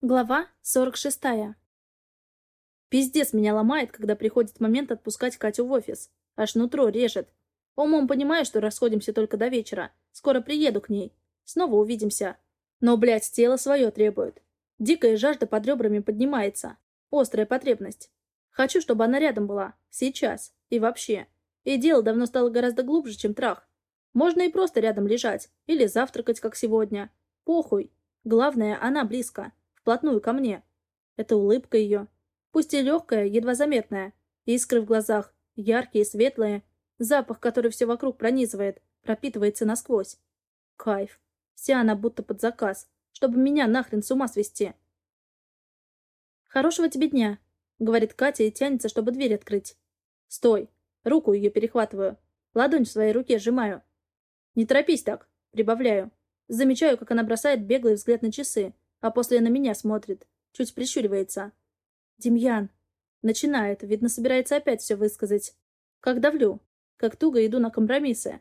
Глава 46. Пиздец меня ломает, когда приходит момент отпускать Катю в офис. Аж нутро режет. Умом понимаю, что расходимся только до вечера. Скоро приеду к ней. Снова увидимся. Но, блядь, тело свое требует. Дикая жажда под ребрами поднимается. Острая потребность. Хочу, чтобы она рядом была. Сейчас. И вообще. И дело давно стало гораздо глубже, чем трах. Можно и просто рядом лежать. Или завтракать, как сегодня. Похуй. Главное, она близко вплотную ко мне. Это улыбка ее. Пусть и легкая, едва заметная. Искры в глазах, яркие, светлые. Запах, который все вокруг пронизывает, пропитывается насквозь. Кайф. Вся она будто под заказ, чтобы меня нахрен с ума свести. «Хорошего тебе дня», — говорит Катя и тянется, чтобы дверь открыть. «Стой!» Руку ее перехватываю. Ладонь в своей руке сжимаю. «Не торопись так!» — прибавляю. Замечаю, как она бросает беглый взгляд на часы, а после на меня смотрит, чуть прищуривается. «Демьян!» Начинает, видно, собирается опять все высказать. Как давлю, как туго иду на компромиссы.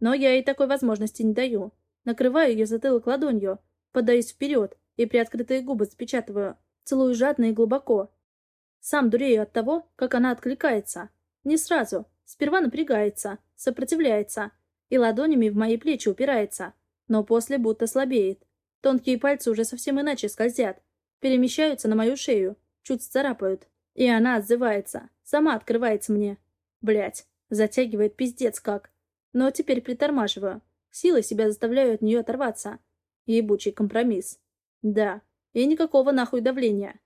Но я ей такой возможности не даю. Накрываю ее затылок ладонью, подаюсь вперед и приоткрытые губы запечатываю, целую жадно и глубоко. Сам дурею от того, как она откликается. Не сразу. Сперва напрягается, сопротивляется и ладонями в мои плечи упирается, но после будто слабеет. Тонкие пальцы уже совсем иначе скользят. Перемещаются на мою шею, чуть царапают. И она отзывается. Сама открывается мне. Блять, затягивает пиздец как. Но теперь притормаживаю. Силой себя заставляю от нее оторваться. Ебучий компромисс. Да, и никакого нахуй давления.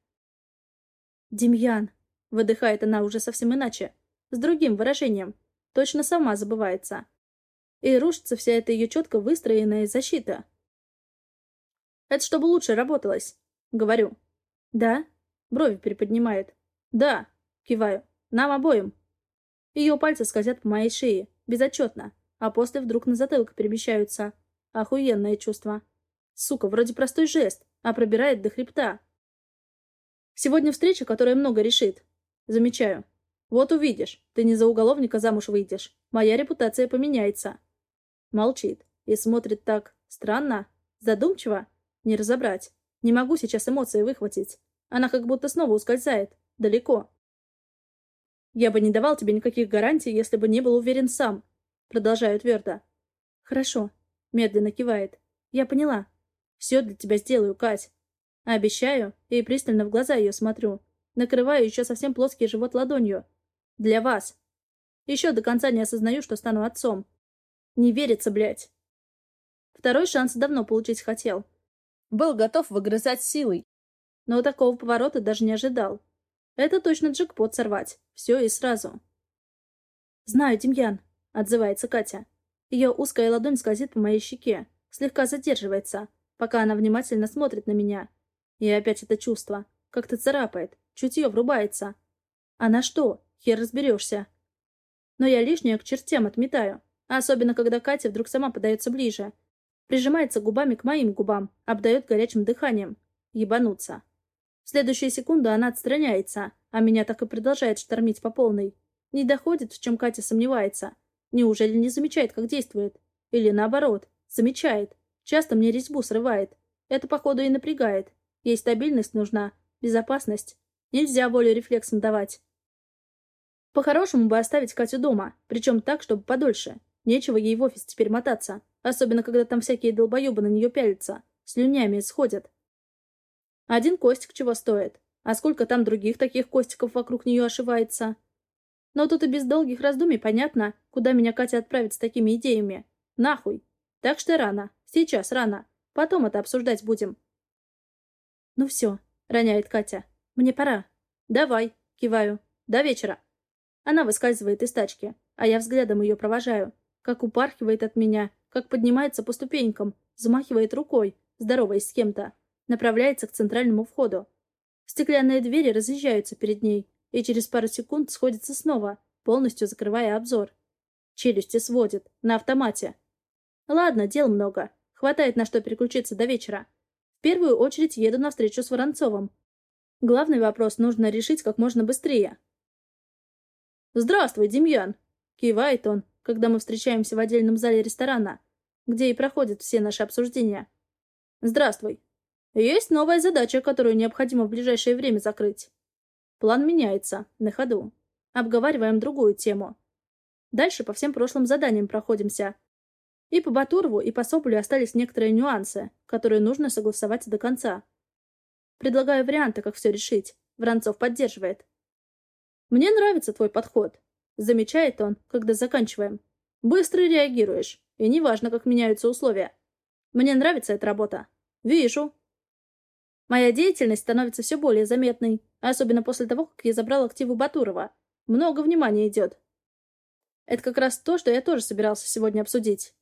«Демьян!» — выдыхает она уже совсем иначе. С другим выражением. Точно сама забывается. И рушится вся эта ее четко выстроенная защита. Это чтобы лучше работалось. Говорю. Да? Брови приподнимает. Да. Киваю. Нам обоим. Ее пальцы скользят по моей шее. Безотчетно. А после вдруг на затылок перемещаются. Охуенное чувство. Сука, вроде простой жест, а пробирает до хребта. Сегодня встреча, которая много решит. Замечаю. Вот увидишь. Ты не за уголовника замуж выйдешь. Моя репутация поменяется. Молчит. И смотрит так странно, задумчиво. Не разобрать. Не могу сейчас эмоции выхватить. Она как будто снова ускользает. Далеко. Я бы не давал тебе никаких гарантий, если бы не был уверен сам. Продолжаю твердо. Хорошо. Медленно кивает. Я поняла. Все для тебя сделаю, Кать. Обещаю, и пристально в глаза ее смотрю. Накрываю еще совсем плоский живот ладонью. Для вас. Еще до конца не осознаю, что стану отцом. Не верится, блядь. Второй шанс давно получить хотел. Был готов выгрызать силой. Но такого поворота даже не ожидал. Это точно джекпот сорвать. Все и сразу. «Знаю, Демьян», — отзывается Катя. Ее узкая ладонь скользит по моей щеке, слегка задерживается, пока она внимательно смотрит на меня. И опять это чувство. Как-то царапает, чутье врубается. А на что? Хер разберешься. Но я лишнее к чертям отметаю. Особенно, когда Катя вдруг сама подается ближе, Прижимается губами к моим губам, обдает горячим дыханием. Ебануться. В следующую секунду она отстраняется, а меня так и продолжает штормить по полной. Не доходит, в чем Катя сомневается. Неужели не замечает, как действует? Или наоборот, замечает. Часто мне резьбу срывает. Это, походу, и напрягает. Ей стабильность нужна, безопасность. Нельзя волю рефлексом давать. По-хорошему бы оставить Катю дома, причем так, чтобы подольше. Нечего ей в офис теперь мотаться. Особенно, когда там всякие долбоебы на нее пялятся. Слюнями сходят. Один Костик чего стоит. А сколько там других таких Костиков вокруг нее ошивается. Но тут и без долгих раздумий понятно, куда меня Катя отправит с такими идеями. Нахуй. Так что рано. Сейчас рано. Потом это обсуждать будем. Ну все, роняет Катя. Мне пора. Давай, киваю. До вечера. Она выскальзывает из тачки, а я взглядом ее провожаю, как упархивает от меня как поднимается по ступенькам, замахивает рукой, здороваясь с кем-то, направляется к центральному входу. Стеклянные двери разъезжаются перед ней, и через пару секунд сходятся снова, полностью закрывая обзор. Челюсти сводит, на автомате. Ладно, дел много, хватает на что переключиться до вечера. В первую очередь еду на встречу с Воронцовым. Главный вопрос нужно решить как можно быстрее. «Здравствуй, Демьян!» — кивает он, когда мы встречаемся в отдельном зале ресторана, где и проходят все наши обсуждения. «Здравствуй». Есть новая задача, которую необходимо в ближайшее время закрыть. План меняется, на ходу. Обговариваем другую тему. Дальше по всем прошлым заданиям проходимся. И по Батурову, и по Соболю остались некоторые нюансы, которые нужно согласовать до конца. Предлагаю варианты, как все решить. Воронцов поддерживает. «Мне нравится твой подход», — замечает он, когда заканчиваем. «Быстро реагируешь, и неважно, как меняются условия. Мне нравится эта работа. Вижу». Моя деятельность становится все более заметной, особенно после того, как я забрал активы Батурова. Много внимания идет. Это как раз то, что я тоже собирался сегодня обсудить.